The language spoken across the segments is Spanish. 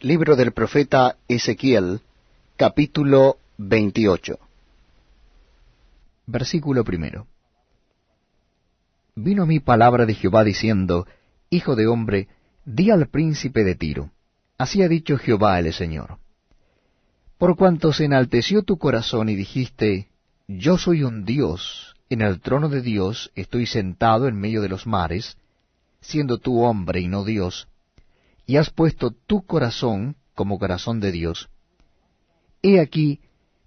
Libro del profeta Ezequiel, capítulo 28. Versículo primero. Vino mi palabra de Jehová diciendo, Hijo de hombre, di al príncipe de Tiro, así ha dicho Jehová el Señor. Por cuanto se enalteció tu corazón y dijiste, Yo soy un Dios, en el trono de Dios estoy sentado en medio de los mares, siendo tú hombre y no Dios, y has puesto tu corazón como corazón de Dios, he aquí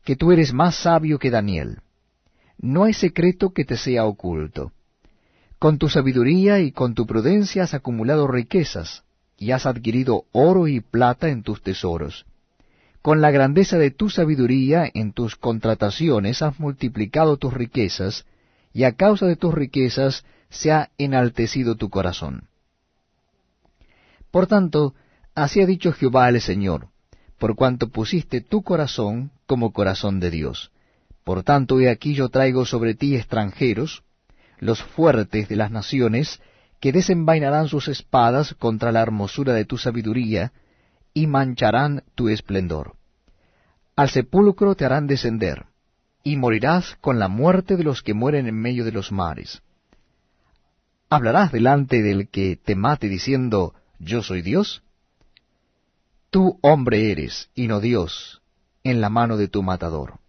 que tú eres más sabio que Daniel. No hay secreto que te sea oculto. Con tu sabiduría y con tu prudencia has acumulado riquezas, y has adquirido oro y plata en tus tesoros. Con la grandeza de tu sabiduría en tus contrataciones has multiplicado tus riquezas, y a causa de tus riquezas se ha enaltecido tu corazón. Por tanto, así ha dicho Jehová el Señor, por cuanto pusiste tu corazón como corazón de Dios. Por tanto, he aquí yo traigo sobre ti extranjeros, los fuertes de las naciones, que desenvainarán sus espadas contra la hermosura de tu sabiduría, y mancharán tu esplendor. Al sepulcro te harán descender, y morirás con la muerte de los que mueren en medio de los mares. ¿Hablarás delante del que te mate diciendo, yo soy Dios? Tú hombre eres, y no Dios, en la mano de tu matador.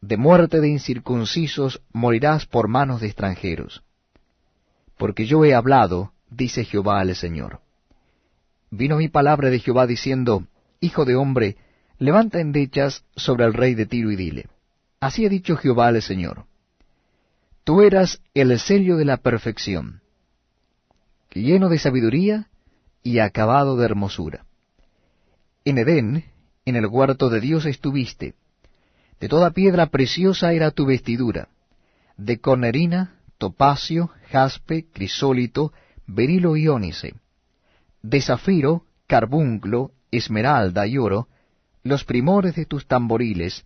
De muerte de incircuncisos morirás por manos de extranjeros. Porque yo he hablado, dice Jehová al Señor. Vino mi palabra de Jehová diciendo, Hijo de hombre, levanta endechas sobre el rey de Tiro y dile, Así ha dicho Jehová al Señor. Tú eras el sello de la perfección lleno de sabiduría y acabado de hermosura. En Edén, en el huerto de Dios estuviste. De toda piedra preciosa era tu vestidura, de cornerina, topacio, jaspe, crisólito, berilo y ónice, de zafiro, carbunclo, esmeralda y oro, los primores de tus tamboriles,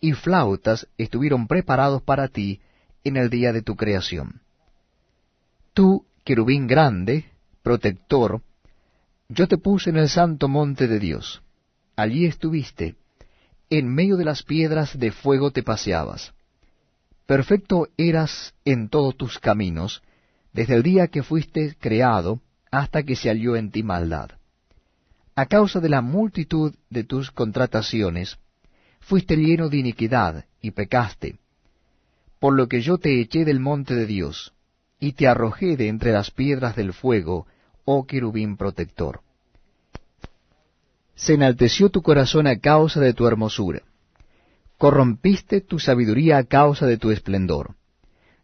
y flautas estuvieron preparados para ti en el día de tu creación. Tú querubín grande, protector, yo te puse en el santo monte de Dios. Allí estuviste, en medio de las piedras de fuego te paseabas. Perfecto eras en todos tus caminos, desde el día que fuiste creado hasta que se halló en ti maldad. A causa de la multitud de tus contrataciones, fuiste lleno de iniquidad y pecaste, por lo que yo te eché del monte de Dios, y te arrojé de entre las piedras del fuego, oh querubín protector. Se enalteció tu corazón a causa de tu hermosura. Corrompiste tu sabiduría a causa de tu esplendor.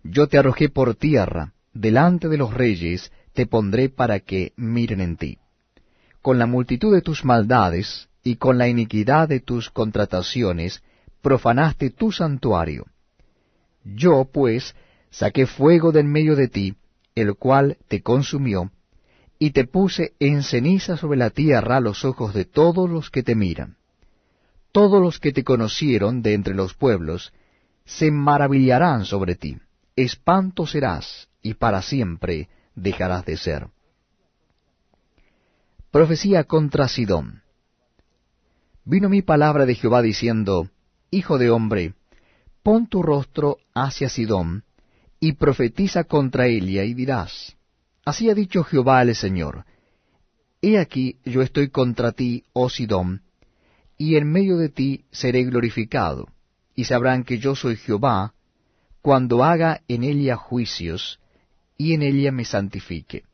Yo te arrojé por tierra, delante de los reyes te pondré para que miren en ti. Con la multitud de tus maldades y con la iniquidad de tus contrataciones, profanaste tu santuario. Yo, pues, saqué fuego del medio de ti, el cual te consumió, y te puse en ceniza sobre la tierra los ojos de todos los que te miran. Todos los que te conocieron de entre los pueblos se maravillarán sobre ti, espanto serás, y para siempre dejarás de ser. Profecía contra Sidón. Vino mi palabra de Jehová diciendo, Hijo de hombre, pon tu rostro hacia Sidón, y profetiza contra ella y dirás, Así ha dicho Jehová el Señor, He aquí yo estoy contra ti, oh Sidón, y en medio de ti seré glorificado, y sabrán que yo soy Jehová, cuando haga en ella juicios, y en ella me santifique.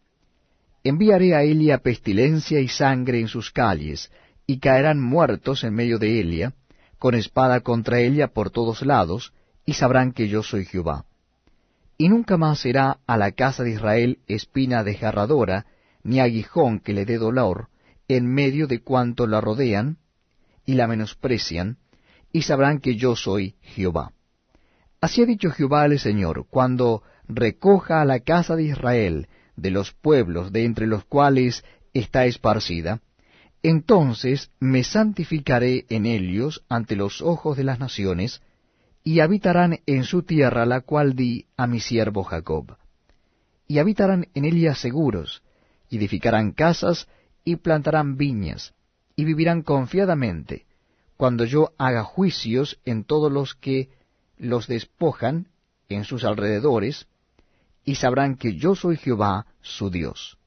Enviaré a ella pestilencia y sangre en sus calles, y caerán muertos en medio de ella, con espada contra ella por todos lados, y sabrán que yo soy Jehová y nunca más será a la casa de Israel espina desgarradora, ni aguijón que le dé dolor, en medio de cuanto la rodean, y la menosprecian, y sabrán que yo soy Jehová. Así ha dicho Jehová el Señor, cuando recoja a la casa de Israel de los pueblos de entre los cuales está esparcida, entonces me santificaré en ellos ante los ojos de las naciones, y habitarán en su tierra la cual di a mi siervo Jacob. Y habitarán en ella seguros, y edificarán casas, y plantarán viñas, y vivirán confiadamente, cuando yo haga juicios en todos los que los despojan en sus alrededores, y sabrán que yo soy Jehová su Dios.